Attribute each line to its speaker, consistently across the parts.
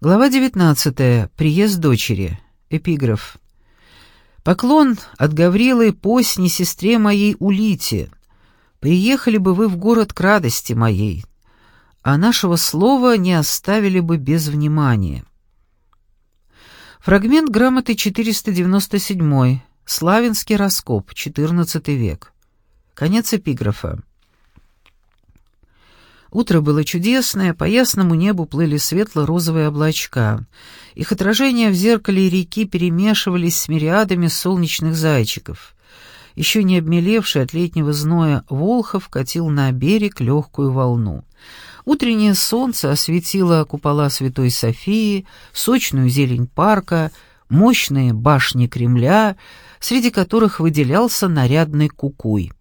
Speaker 1: Глава 19. Приезд дочери. Эпиграф. Поклон от Гаврилы посни сестре моей Улите. Приехали бы вы в город к радости моей, а нашего слова не оставили бы без внимания. Фрагмент грамоты 497. Славянский раскоп, XIV век. Конец эпиграфа. Утро было чудесное, по ясному небу плыли светло-розовые облачка. Их отражения в зеркале реки перемешивались с мириадами солнечных зайчиков. Еще не обмелевший от летнего зноя Волхов катил на берег легкую волну. Утреннее солнце осветило купола Святой Софии, сочную зелень парка, мощные башни Кремля, среди которых выделялся нарядный кукуй.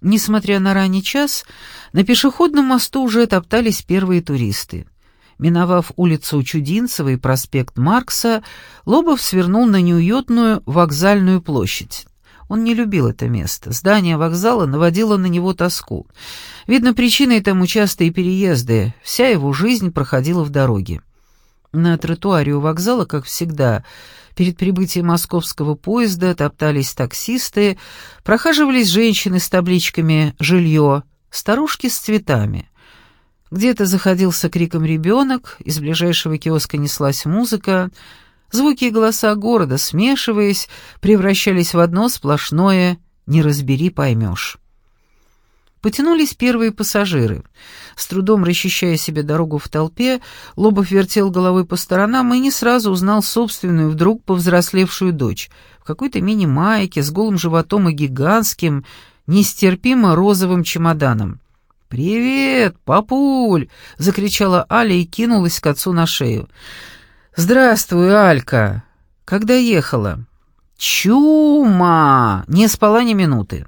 Speaker 1: Несмотря на ранний час, на пешеходном мосту уже топтались первые туристы. Миновав улицу Чудинцева и проспект Маркса, Лобов свернул на неуютную вокзальную площадь. Он не любил это место. Здание вокзала наводило на него тоску. Видно, причиной тому частые переезды. Вся его жизнь проходила в дороге. На тротуаре у вокзала, как всегда, Перед прибытием московского поезда топтались таксисты, прохаживались женщины с табличками «Жилье», старушки с цветами. Где-то заходился криком ребенок, из ближайшего киоска неслась музыка, звуки и голоса города, смешиваясь, превращались в одно сплошное «не разбери, поймешь». Потянулись первые пассажиры. С трудом расчищая себе дорогу в толпе, Лобов вертел головой по сторонам и не сразу узнал собственную, вдруг повзрослевшую дочь. В какой-то мини-майке, с голым животом и гигантским, нестерпимо розовым чемоданом. «Привет, папуль!» — закричала Аля и кинулась к отцу на шею. «Здравствуй, Алька! Когда ехала?» «Чума!» Не спала ни минуты.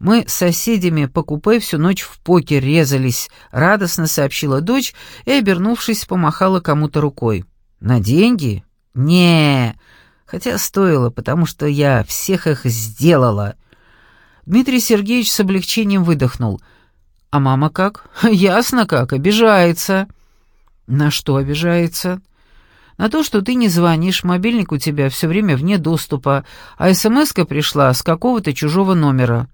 Speaker 1: Мы с соседями по купе всю ночь в покер резались, радостно сообщила дочь и, обернувшись, помахала кому-то рукой. На деньги? Не, хотя стоило, потому что я всех их сделала. Дмитрий Сергеевич с облегчением выдохнул. А мама как? Ясно как, обижается. На что обижается? На то, что ты не звонишь, мобильник у тебя все время вне доступа, а смс-ка пришла с какого-то чужого номера.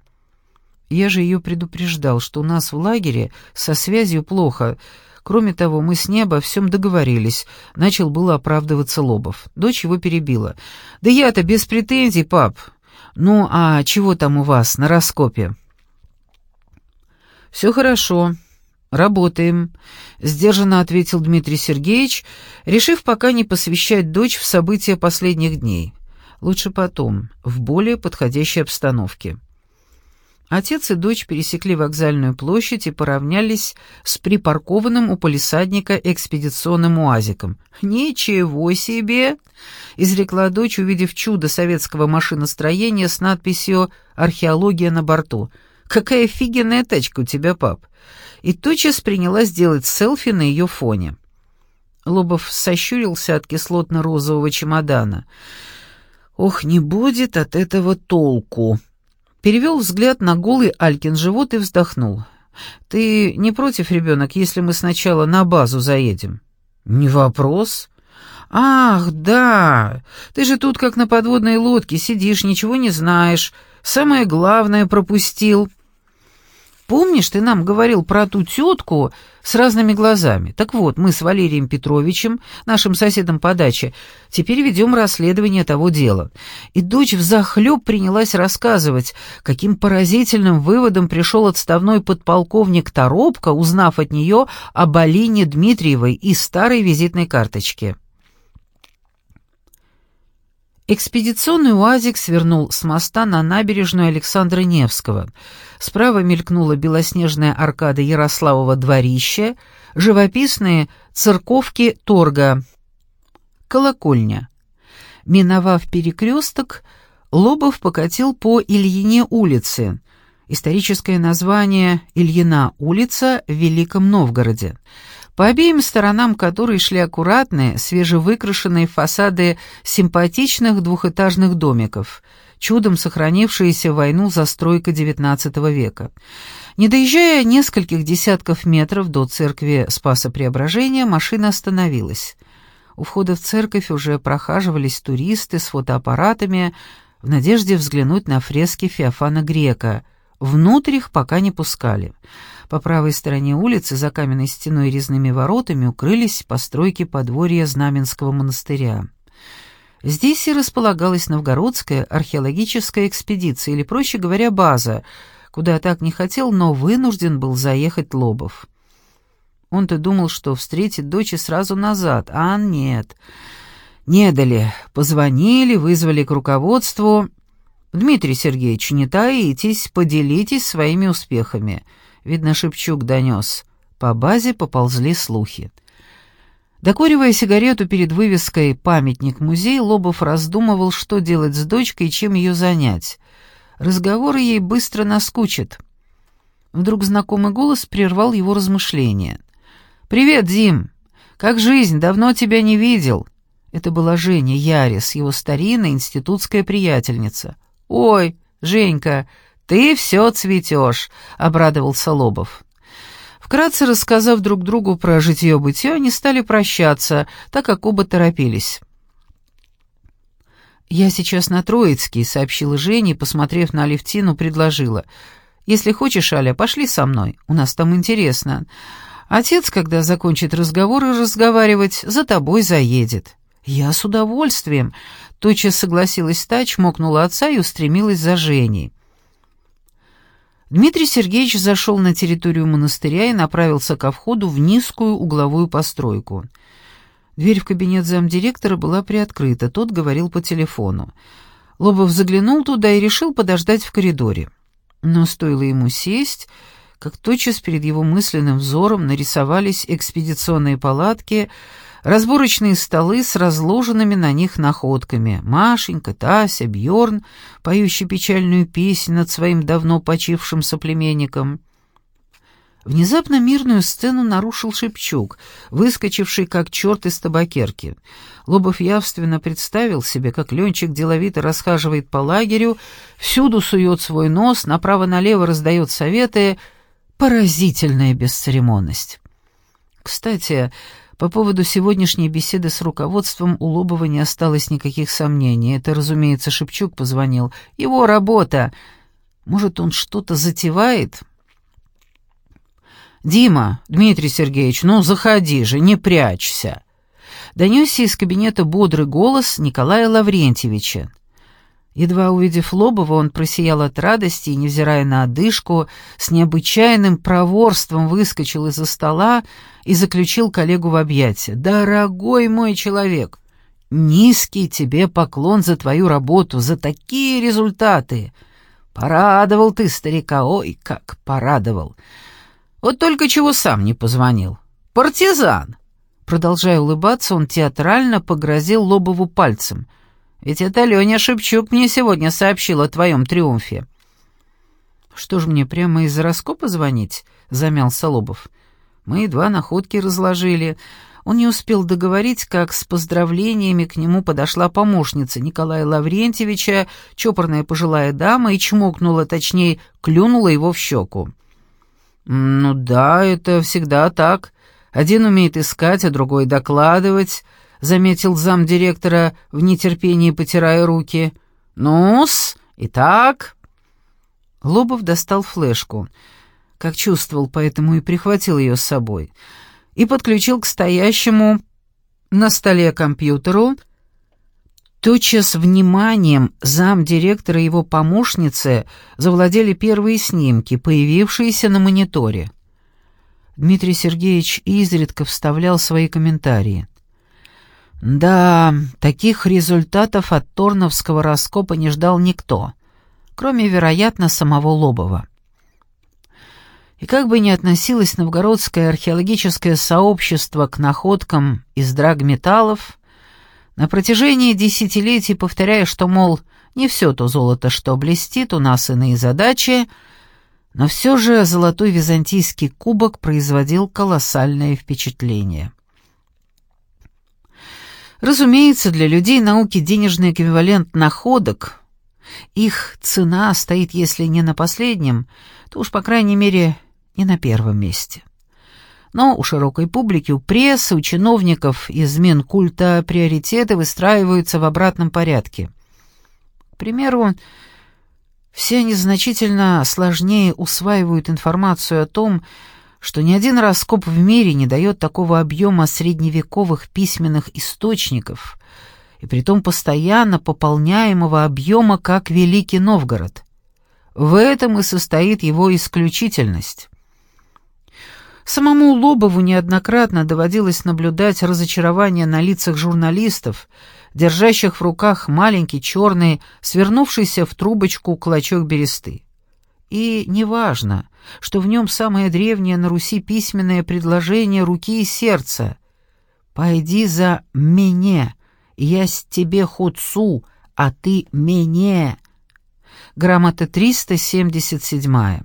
Speaker 1: Я же ее предупреждал, что у нас в лагере со связью плохо. Кроме того, мы с ней обо всем договорились. Начал было оправдываться Лобов. Дочь его перебила. «Да я-то без претензий, пап. Ну, а чего там у вас на раскопе?» «Все хорошо. Работаем», — сдержанно ответил Дмитрий Сергеевич, решив пока не посвящать дочь в события последних дней. Лучше потом, в более подходящей обстановке. Отец и дочь пересекли вокзальную площадь и поравнялись с припаркованным у полисадника экспедиционным уазиком. «Ничего себе!» — изрекла дочь, увидев чудо советского машиностроения с надписью «Археология на борту». «Какая офигенная тачка у тебя, пап!» И тотчас принялась делать селфи на ее фоне. Лобов сощурился от кислотно-розового чемодана. «Ох, не будет от этого толку!» перевел взгляд на голый Алькин живот и вздохнул. «Ты не против, ребенок, если мы сначала на базу заедем?» «Не вопрос». «Ах, да! Ты же тут как на подводной лодке сидишь, ничего не знаешь. Самое главное пропустил». Помнишь, ты нам говорил про ту тетку с разными глазами? Так вот, мы с Валерием Петровичем, нашим соседом по даче, теперь ведем расследование того дела. И дочь взахлеб принялась рассказывать, каким поразительным выводом пришел отставной подполковник Торопко, узнав от нее об Алине Дмитриевой и старой визитной карточке. Экспедиционный УАЗик свернул с моста на набережную Александра Невского. Справа мелькнула белоснежная аркада Ярославова дворища, живописные церковки торга. Колокольня. Миновав перекресток, Лобов покатил по Ильине улице. Историческое название «Ильина улица» в Великом Новгороде по обеим сторонам которой шли аккуратные, свежевыкрашенные фасады симпатичных двухэтажных домиков, чудом сохранившиеся в войну застройка XIX века. Не доезжая нескольких десятков метров до церкви Спаса Преображения, машина остановилась. У входа в церковь уже прохаживались туристы с фотоаппаратами в надежде взглянуть на фрески Феофана Грека. Внутрь их пока не пускали. По правой стороне улицы за каменной стеной и резными воротами укрылись постройки подворья Знаменского монастыря. Здесь и располагалась новгородская археологическая экспедиция, или, проще говоря, база, куда так не хотел, но вынужден был заехать Лобов. Он-то думал, что встретит дочь сразу назад, а нет. Не дали. Позвонили, вызвали к руководству. «Дмитрий Сергеевич, не таитесь, поделитесь своими успехами». Видно, Шепчук донес. По базе поползли слухи. Докуривая сигарету перед вывеской «Памятник-музей», Лобов раздумывал, что делать с дочкой и чем ее занять. Разговоры ей быстро наскучат. Вдруг знакомый голос прервал его размышления. «Привет, Дим! Как жизнь? Давно тебя не видел!» Это была Женя Ярис, его старинная институтская приятельница. «Ой, Женька, ты все цветешь!» — обрадовался Лобов. Вкратце рассказав друг другу про житье-бытие, они стали прощаться, так как оба торопились. «Я сейчас на Троицкий», — сообщила Женя, посмотрев на Алевтину, предложила. «Если хочешь, Аля, пошли со мной, у нас там интересно. Отец, когда закончит разговор и разговаривать, за тобой заедет». «Я с удовольствием», — тотчас согласилась та, чмокнула отца и устремилась за Женей. Дмитрий Сергеевич зашел на территорию монастыря и направился ко входу в низкую угловую постройку. Дверь в кабинет замдиректора была приоткрыта, тот говорил по телефону. Лобов заглянул туда и решил подождать в коридоре. Но стоило ему сесть, как тотчас перед его мысленным взором нарисовались экспедиционные палатки, разборочные столы с разложенными на них находками. Машенька, Тася, Бьорн, поющий печальную песнь над своим давно почившим соплеменником. Внезапно мирную сцену нарушил Шепчук, выскочивший как черт из табакерки. Лобов явственно представил себе, как Ленчик деловито расхаживает по лагерю, всюду сует свой нос, направо-налево раздает советы — Поразительная бесцеремонность. Кстати, по поводу сегодняшней беседы с руководством у Лобова не осталось никаких сомнений. Это, разумеется, Шепчук позвонил. Его работа. Может, он что-то затевает? «Дима, Дмитрий Сергеевич, ну заходи же, не прячься!» Донесся из кабинета бодрый голос Николая Лаврентьевича. Едва увидев Лобова, он просиял от радости и, невзирая на одышку, с необычайным проворством выскочил из-за стола и заключил коллегу в объятия. «Дорогой мой человек, низкий тебе поклон за твою работу, за такие результаты! Порадовал ты старика, ой, как порадовал! Вот только чего сам не позвонил. Партизан!» Продолжая улыбаться, он театрально погрозил Лобову пальцем — ведь это Леня Шепчук мне сегодня сообщил о твоем триумфе». «Что ж мне, прямо из раскопа звонить?» — замялся Лобов. «Мы едва находки разложили». Он не успел договорить, как с поздравлениями к нему подошла помощница Николая Лаврентьевича, чопорная пожилая дама, и чмокнула, точнее, клюнула его в щеку. «Ну да, это всегда так. Один умеет искать, а другой докладывать заметил замдиректора в нетерпении, потирая руки. «Ну-с, итак...» Лобов достал флешку, как чувствовал, поэтому и прихватил ее с собой, и подключил к стоящему на столе компьютеру. Тотчас вниманием замдиректора и его помощницы завладели первые снимки, появившиеся на мониторе. Дмитрий Сергеевич изредка вставлял свои комментарии. Да, таких результатов от Торновского раскопа не ждал никто, кроме, вероятно, самого Лобова. И как бы ни относилось новгородское археологическое сообщество к находкам из драгметаллов, на протяжении десятилетий повторяя, что, мол, не все то золото, что блестит, у нас иные задачи, но все же золотой византийский кубок производил колоссальное впечатление. Разумеется, для людей науки денежный эквивалент находок. Их цена стоит, если не на последнем, то уж, по крайней мере, не на первом месте. Но у широкой публики, у прессы, у чиновников из Минкульта приоритеты выстраиваются в обратном порядке. К примеру, все они значительно сложнее усваивают информацию о том, что ни один раскоп в мире не дает такого объема средневековых письменных источников, и притом постоянно пополняемого объема, как Великий Новгород. В этом и состоит его исключительность. Самому Лобову неоднократно доводилось наблюдать разочарование на лицах журналистов, держащих в руках маленький черный, свернувшийся в трубочку клочок бересты. И неважно, что в нем самое древнее на Руси письменное предложение руки и сердца. «Пойди за мне, я с тебе ходцу, а ты мне». Грамота 377.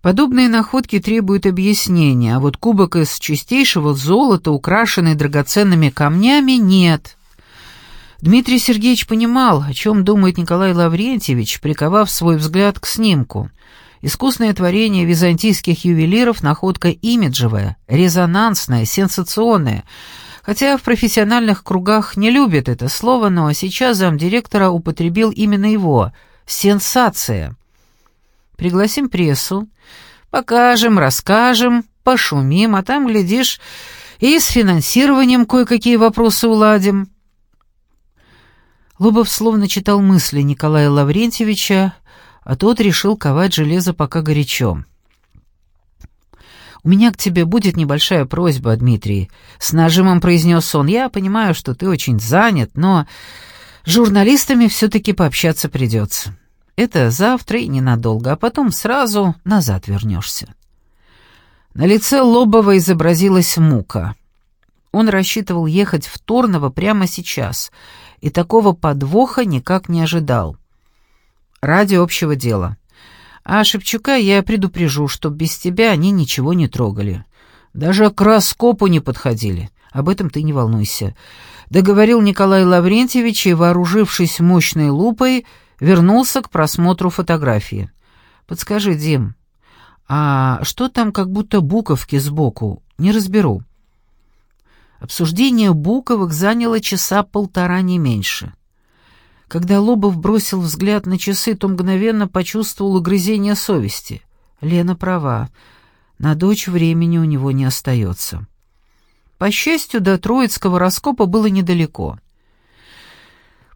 Speaker 1: Подобные находки требуют объяснения, а вот кубок из чистейшего золота, украшенный драгоценными камнями, нет. Дмитрий Сергеевич понимал, о чем думает Николай Лаврентьевич, приковав свой взгляд к снимку. Искусное творение византийских ювелиров — находка имиджевая, резонансная, сенсационная. Хотя в профессиональных кругах не любят это слово, но сейчас замдиректора употребил именно его — сенсация. Пригласим прессу, покажем, расскажем, пошумим, а там, глядишь, и с финансированием кое-какие вопросы уладим. Лобов словно читал мысли Николая Лаврентьевича, а тот решил ковать железо пока горячо. «У меня к тебе будет небольшая просьба, Дмитрий», — с нажимом произнес он. «Я понимаю, что ты очень занят, но с журналистами все-таки пообщаться придется. Это завтра и ненадолго, а потом сразу назад вернешься». На лице Лобова изобразилась мука. Он рассчитывал ехать в Торново прямо сейчас — и такого подвоха никак не ожидал. Ради общего дела. А Шепчука я предупрежу, чтоб без тебя они ничего не трогали. Даже к раскопу не подходили. Об этом ты не волнуйся. Договорил Николай Лаврентьевич и, вооружившись мощной лупой, вернулся к просмотру фотографии. «Подскажи, Дим, а что там как будто буковки сбоку? Не разберу». Обсуждение Буковых заняло часа полтора не меньше. Когда Лобов бросил взгляд на часы, то мгновенно почувствовал угрызение совести. Лена права. На дочь времени у него не остается. По счастью, до Троицкого раскопа было недалеко.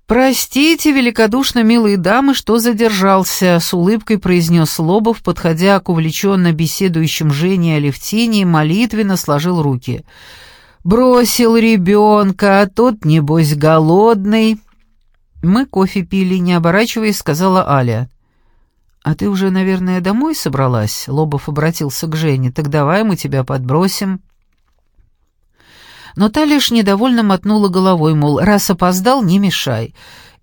Speaker 1: «Простите, великодушно милые дамы, что задержался», — с улыбкой произнес Лобов, подходя к увлеченно беседующим Жене Алевтине молитвенно сложил руки — Бросил ребенка, а тот, небось, голодный. Мы кофе пили, не оборачиваясь, сказала Аля. «А ты уже, наверное, домой собралась?» Лобов обратился к Жене. «Так давай мы тебя подбросим». Но та лишь недовольно мотнула головой, мол, раз опоздал, не мешай,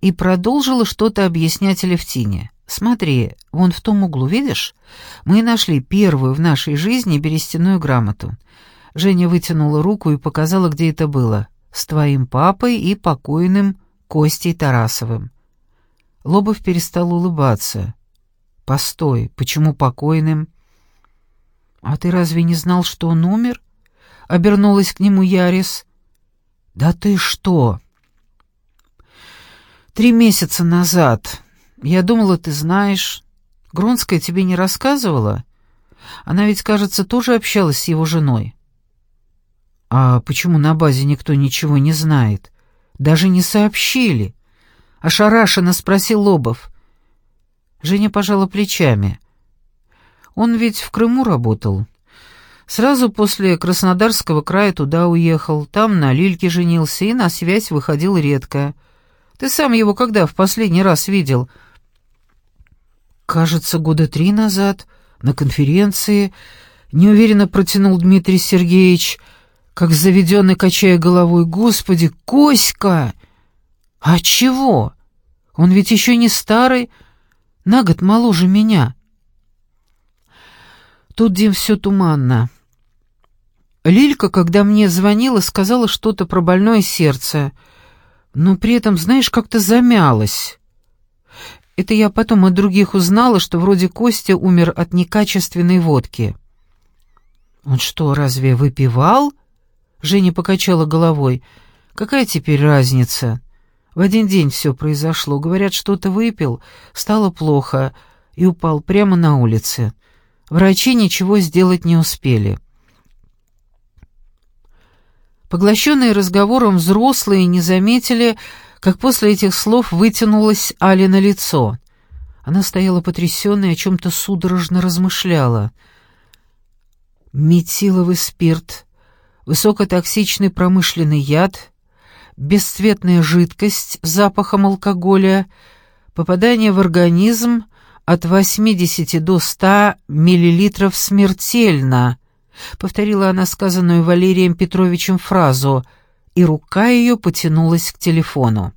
Speaker 1: и продолжила что-то объяснять Левтине. «Смотри, вон в том углу, видишь? Мы нашли первую в нашей жизни берестяную грамоту. Женя вытянула руку и показала, где это было. «С твоим папой и покойным Костей Тарасовым». Лобов перестал улыбаться. «Постой, почему покойным?» «А ты разве не знал, что он умер?» — обернулась к нему Ярис. «Да ты что?» «Три месяца назад. Я думала, ты знаешь. Гронская тебе не рассказывала? Она ведь, кажется, тоже общалась с его женой». «А почему на базе никто ничего не знает? Даже не сообщили?» Ошарашенно спросил Лобов. Женя пожала плечами. «Он ведь в Крыму работал. Сразу после Краснодарского края туда уехал, там на Лильке женился и на связь выходил редко. Ты сам его когда в последний раз видел?» «Кажется, года три назад, на конференции», — неуверенно протянул Дмитрий Сергеевич, — как заведенный, качая головой, «Господи, Коська! А чего? Он ведь еще не старый, на год моложе меня». Тут, Дим, все туманно. Лилька, когда мне звонила, сказала что-то про больное сердце, но при этом, знаешь, как-то замялась. Это я потом от других узнала, что вроде Костя умер от некачественной водки. «Он что, разве выпивал?» Женя покачала головой. «Какая теперь разница? В один день все произошло. Говорят, что-то выпил, стало плохо и упал прямо на улице. Врачи ничего сделать не успели». Поглощенные разговором взрослые не заметили, как после этих слов вытянулось Али на лицо. Она стояла потрясенная, о чем-то судорожно размышляла. Метиловый спирт, высокотоксичный промышленный яд, бесцветная жидкость с запахом алкоголя, попадание в организм от 80 до 100 миллилитров смертельно, повторила она сказанную Валерием Петровичем фразу, и рука ее потянулась к телефону.